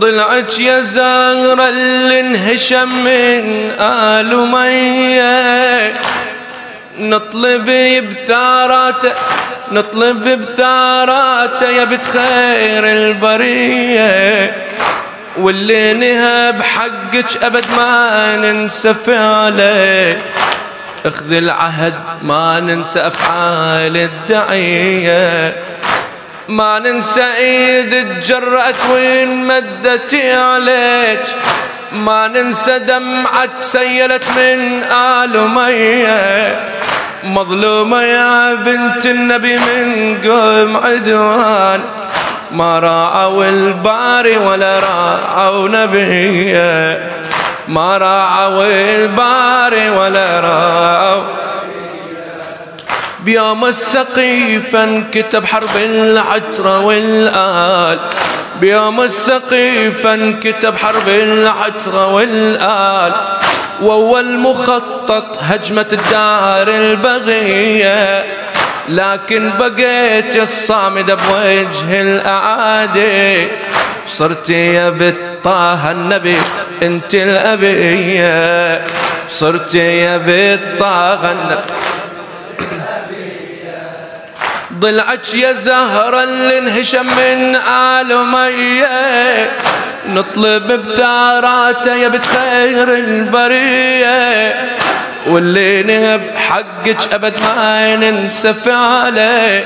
ضلعك يا زهرة اللي انهشم من آل مية. نطلب بثاراته نطلب بثاراته يا بنت خير البرية. واللي نهب حقك أبد ما ننسى فعله اخذ العهد ما ننسى أفعال الدعية. ما ننسى إيد تجرأت وين مدتي عليك. ما ننسى دمعة سيلت من آل مية مظلومة يا بنت النبي من قوم عدوان. ما راعوا الباري ولا راعوا نبيه. ما راعوا الباري ولا راعوا بيوم السقيفة انكتب حرب العترة والآل. بيوم السقيفة انكتب حرب العترة والآل. وأول مخطط هجمة الدار البغية. لكن بقيت الصامدة بوجه الأعادي. صرت يا بطه النبي انت الأبية صرت يا بطه النبي. ضلعك يا زهرة اللي انهشم من آل مية نطلب بثاراته يا بتخير البرية. واللي نهب حقك أبد ما ننسى فعله.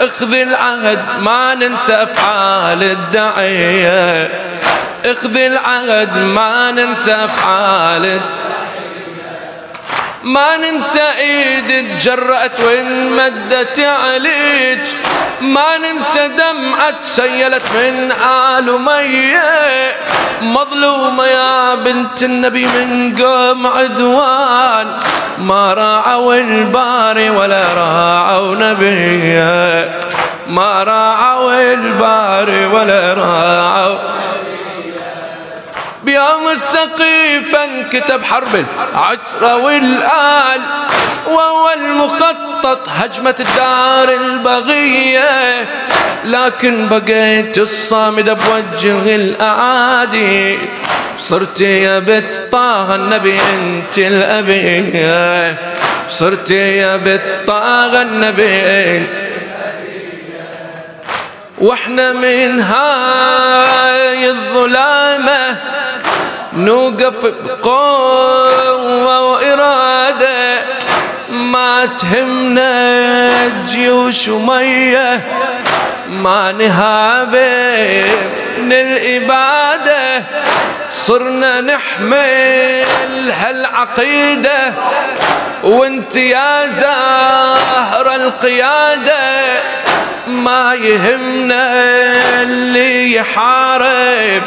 اخذ العهد ما ننسى أفعال الدعية اخذ العهد ما ننسى أفعال الدعية ما ننسى ايد تجرأت وين مدت عليك. ما ننسى دمعة سيلت من آل مية مظلومة يا بنت النبي من قوم عدوان. ما راعوا الباري ولا راعوا نبيه. ما راعوا الباري ولا راعوا بيوم السقيفة انكتب حرب العترة والآل وهو المخطط هجمة الدار البغية. لكن بقيت الصامدة بوجه الأعادي صرت يا بت طه النبي انت الأبية صرت يا بت طه النبي. وإحنا من هاي الظلامة نوقف بقوة وإرادة. ما تهمنا جيوش ومية ما نهابة من الإبادة. صرنا نحمل هالعقيدة وانت يا زهر القيادة. ما يهمنا اللي يحارب.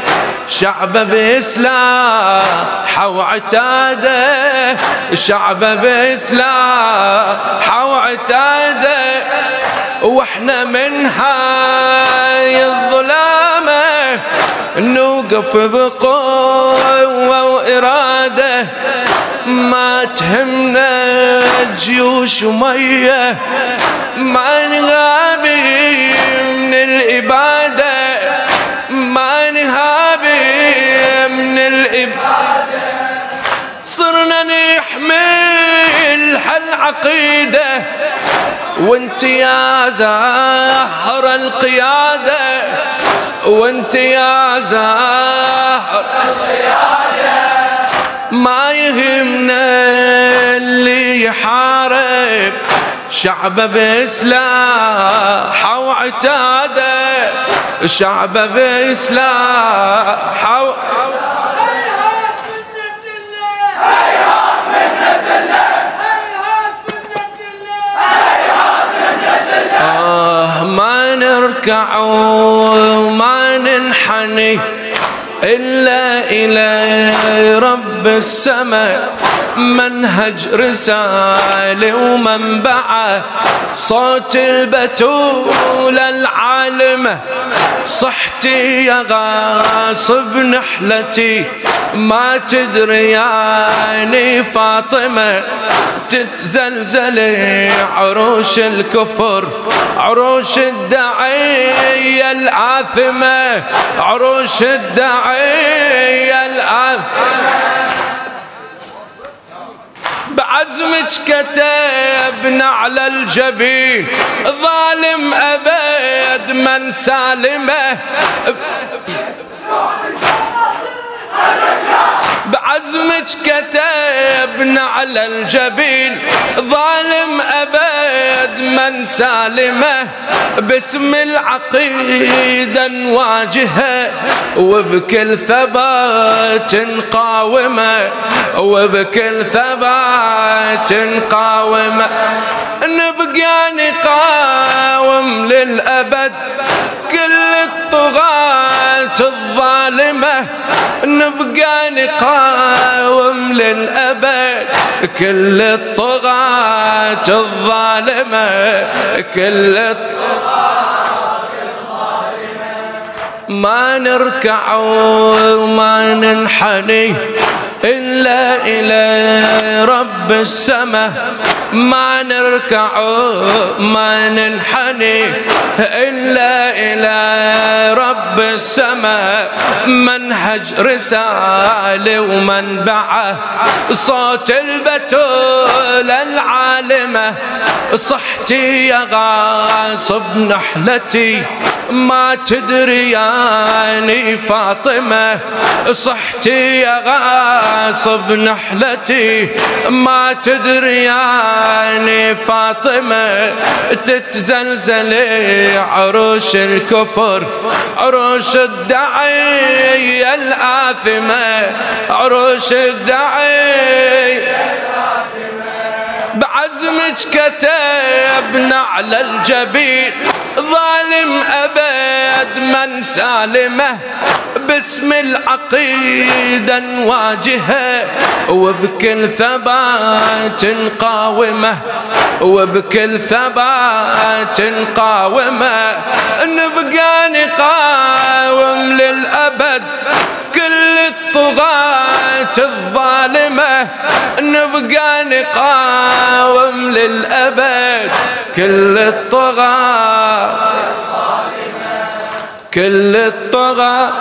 شعبه بإسلاح وعتاده شعبه بإسلاح وعتاده وإحنا من هاي الظلامة نوقف بقوة وإرادة. ما تهمنا جيوش ومية ما من الإبادة ما نهابي من الإبادة صرنا نحمل هالعقيدة وانت يا زهر القيادة وانت يا زهر القيادة. ما يهمنا اللي يحارب شعبه بسلاح وعتادة. شعبه بسلاح آه ما نركع وما ننحني. إلا إلى رب السماء منهج رسالة ومنبعه صوت البتول العالمة صحتي يا غاصب نحلتي ما تدري يعني فاطمة تتزلزل عروش الكفر عروش الدعية الآثمة عروش الدعية بعزمك كتبنا على الجبين ظالم أبد من سالمه. بعزمك كتبنا على الجبين ظالم أبد من سالمة باسم العقيدة نواجهة وبكل ثبات نقاومه وبكل ثبات نقاومه نبقى نقاوم للأبد كل الطغاة الظالمة نبقى نقاوم للأبد. كل الطغاة الظالمة كل الطغاة ما نركع وما ننحني إلا إلى رب السماء. ما نركع ما ننحني. إلا إلى رب السماء. منهج رسالة ومنبعة. صوت البتول العالمة. صحتي يا غاصب نحلتي ما تدري يعني فاطمة. صحتي يا غاصب نحلتي ما تدري يعني فاطمة. تتزلزل عروش الكفر عروش الدعي الآثمة. عروش الدعي بعزمك كتبنا على الجبين. ظالم أبد من سالمة. باسم العقيدة نواجهه وبكل ثبات نقاومه وبكل ثبات نقاومه نبقى نقاوم للأبد. كل الطغاة الظالمة. نبقى نقاوم للأبد كل الطغاة كل الطغاة.